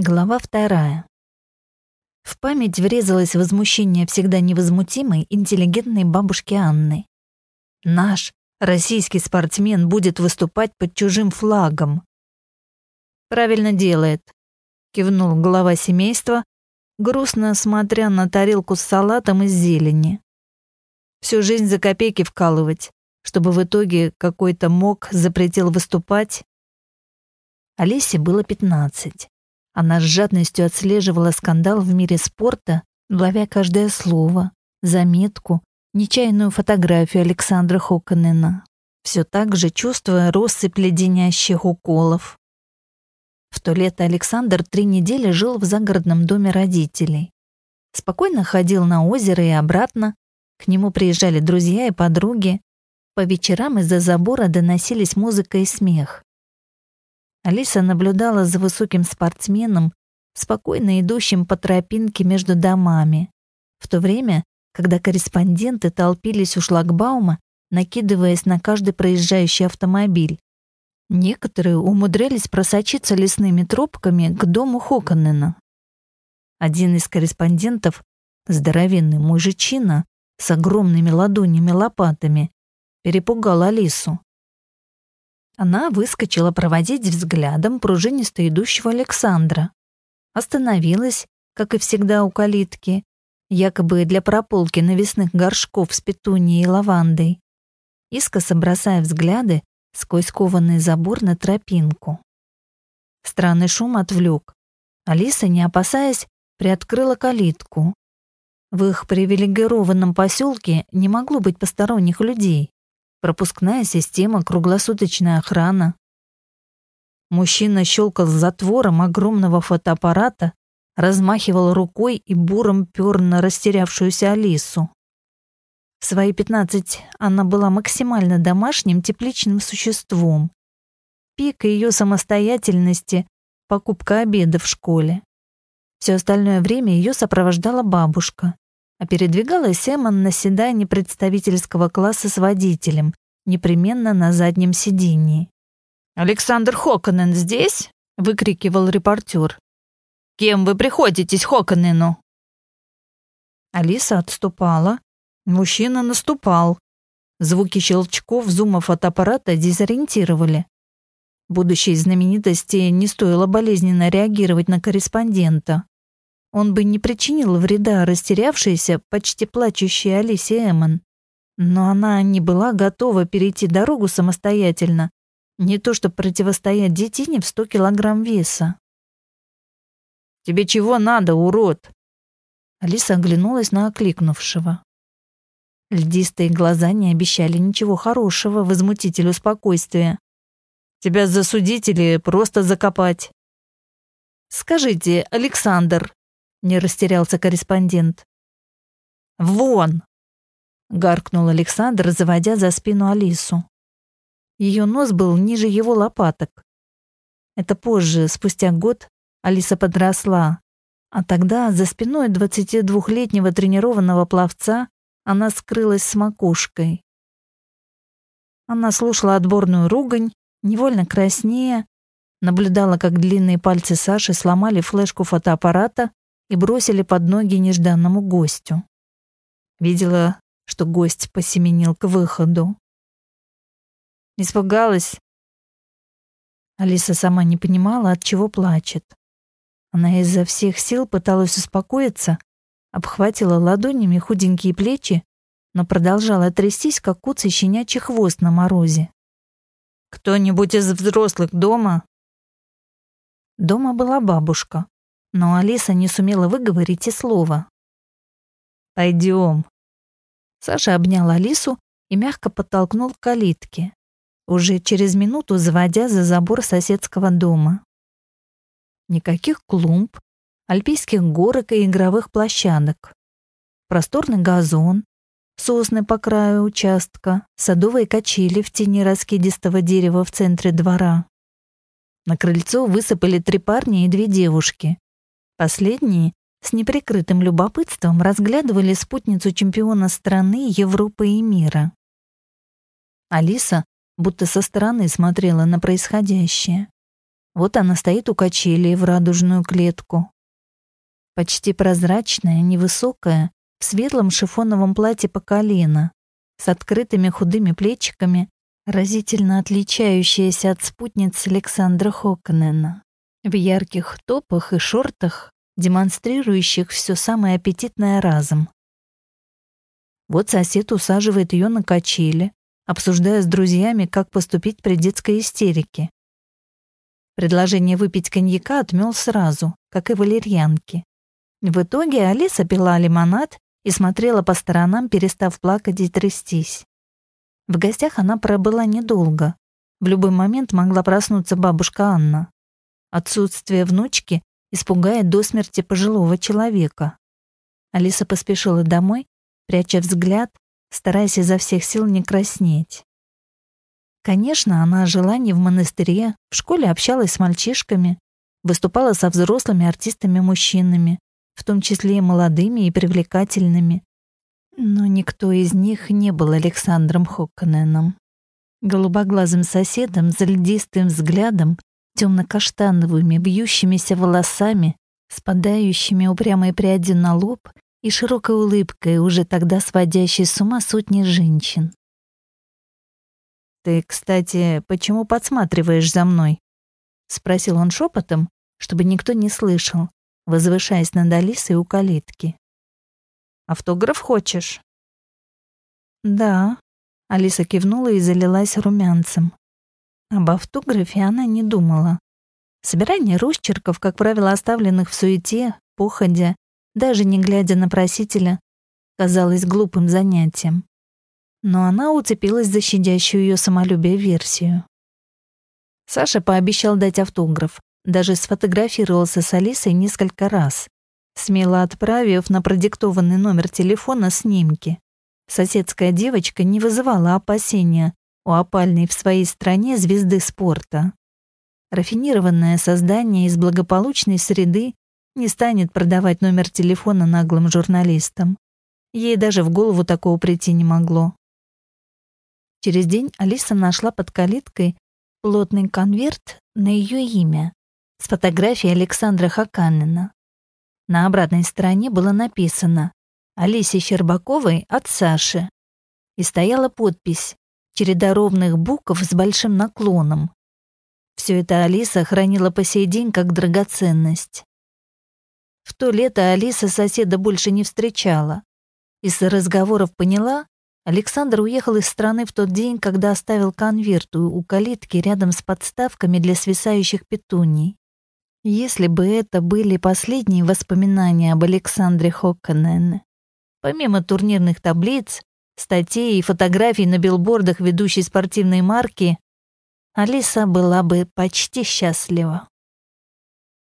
Глава вторая. В память врезалось возмущение всегда невозмутимой, интеллигентной бабушки Анны. «Наш российский спортсмен будет выступать под чужим флагом». «Правильно делает», — кивнул глава семейства, грустно смотря на тарелку с салатом из зелени. «Всю жизнь за копейки вкалывать, чтобы в итоге какой-то мог запретил выступать». Олесе было пятнадцать. Она с жадностью отслеживала скандал в мире спорта, ловя каждое слово, заметку, нечаянную фотографию Александра Хоконена, все так же чувствуя россыпь леденящих уколов. В то лето Александр три недели жил в загородном доме родителей. Спокойно ходил на озеро и обратно, к нему приезжали друзья и подруги. По вечерам из-за забора доносились музыка и смех. Алиса наблюдала за высоким спортсменом, спокойно идущим по тропинке между домами, в то время, когда корреспонденты толпились у шлагбаума, накидываясь на каждый проезжающий автомобиль. Некоторые умудрялись просочиться лесными тропками к дому Хоконена. Один из корреспондентов, здоровенный мужичина с огромными ладонями-лопатами, перепугал Алису. Она выскочила проводить взглядом пружинисто идущего Александра. Остановилась, как и всегда у калитки, якобы для прополки навесных горшков с петунией и лавандой, искоса бросая взгляды сквозь кованный забор на тропинку. Странный шум отвлек. Алиса, не опасаясь, приоткрыла калитку. В их привилегированном поселке не могло быть посторонних людей пропускная система, круглосуточная охрана. Мужчина щелкал затвором огромного фотоаппарата, размахивал рукой и буром пёр на растерявшуюся Алису. В свои пятнадцать она была максимально домашним тепличным существом. Пик ее самостоятельности — покупка обеда в школе. Все остальное время ее сопровождала бабушка, а передвигалась Эммон на седане представительского класса с водителем, непременно на заднем сидении. «Александр Хоконен здесь?» — выкрикивал репортер. «Кем вы приходитесь Хоконену?» Алиса отступала, мужчина наступал. Звуки щелчков зума фотоаппарата дезориентировали. Будущей знаменитости не стоило болезненно реагировать на корреспондента. Он бы не причинил вреда растерявшейся, почти плачущей Алисе Эммон. Но она не была готова перейти дорогу самостоятельно, не то что противостоять детине в сто килограмм веса. «Тебе чего надо, урод?» Алиса оглянулась на окликнувшего. Льдистые глаза не обещали ничего хорошего возмутителю спокойствия. «Тебя засудить или просто закопать?» «Скажите, Александр, не растерялся корреспондент. «Вон!» — гаркнул Александр, заводя за спину Алису. Ее нос был ниже его лопаток. Это позже, спустя год, Алиса подросла, а тогда за спиной 22-летнего тренированного пловца она скрылась с макушкой. Она слушала отборную ругань, невольно краснея, наблюдала, как длинные пальцы Саши сломали флешку фотоаппарата и бросили под ноги нежданному гостю. Видела, что гость посеменил к выходу. Испугалась. Алиса сама не понимала, от чего плачет. Она изо всех сил пыталась успокоиться, обхватила ладонями худенькие плечи, но продолжала трястись, как куцый щенячий хвост на морозе. «Кто-нибудь из взрослых дома?» Дома была бабушка но Алиса не сумела выговорить и слова. «Пойдем». Саша обнял Алису и мягко подтолкнул к калитке, уже через минуту заводя за забор соседского дома. Никаких клумб, альпийских горок и игровых площадок. Просторный газон, сосны по краю участка, садовые качели в тени раскидистого дерева в центре двора. На крыльцо высыпали три парня и две девушки. Последние с неприкрытым любопытством разглядывали спутницу чемпиона страны, Европы и мира. Алиса будто со стороны смотрела на происходящее. Вот она стоит у качелей в радужную клетку. Почти прозрачная, невысокая, в светлом шифоновом платье по колено, с открытыми худыми плечиками, разительно отличающаяся от спутниц Александра Хоконена. В ярких топах и шортах, демонстрирующих все самое аппетитное разом. Вот сосед усаживает ее на качели, обсуждая с друзьями, как поступить при детской истерике. Предложение выпить коньяка отмел сразу, как и валерьянки. В итоге Алиса пила лимонад и смотрела по сторонам, перестав плакать и трястись. В гостях она пробыла недолго. В любой момент могла проснуться бабушка Анна. Отсутствие внучки испугает до смерти пожилого человека. Алиса поспешила домой, пряча взгляд, стараясь изо всех сил не краснеть. Конечно, она жила не в монастыре, в школе общалась с мальчишками, выступала со взрослыми артистами-мужчинами, в том числе и молодыми и привлекательными. Но никто из них не был Александром Хокконеном. Голубоглазым соседом, с льдистым взглядом, темно-каштановыми бьющимися волосами, спадающими упрямой пряди на лоб и широкой улыбкой, уже тогда сводящей с ума сотни женщин. «Ты, кстати, почему подсматриваешь за мной?» — спросил он шепотом, чтобы никто не слышал, возвышаясь над Алисой у калитки. «Автограф хочешь?» «Да», — Алиса кивнула и залилась румянцем. Об автографе она не думала. Собирание росчерков, как правило, оставленных в суете, походя, даже не глядя на просителя, казалось глупым занятием но она уцепилась за щадящую ее самолюбие версию. Саша пообещал дать автограф, даже сфотографировался с Алисой несколько раз, смело отправив на продиктованный номер телефона снимки. Соседская девочка не вызывала опасения у опальной в своей стране звезды спорта. Рафинированное создание из благополучной среды не станет продавать номер телефона наглым журналистам. Ей даже в голову такого прийти не могло. Через день Алиса нашла под калиткой плотный конверт на ее имя с фотографией Александра Хаканина. На обратной стороне было написано «Алисе Щербаковой от Саши» и стояла подпись «Череда ровных букв с большим наклоном». Все это Алиса хранила по сей день как драгоценность. В то лето Алиса соседа больше не встречала. Из разговоров поняла, Александр уехал из страны в тот день, когда оставил конверт у калитки рядом с подставками для свисающих петуний. Если бы это были последние воспоминания об Александре Хокканене. Помимо турнирных таблиц, статей и фотографий на билбордах ведущей спортивной марки, Алиса была бы почти счастлива.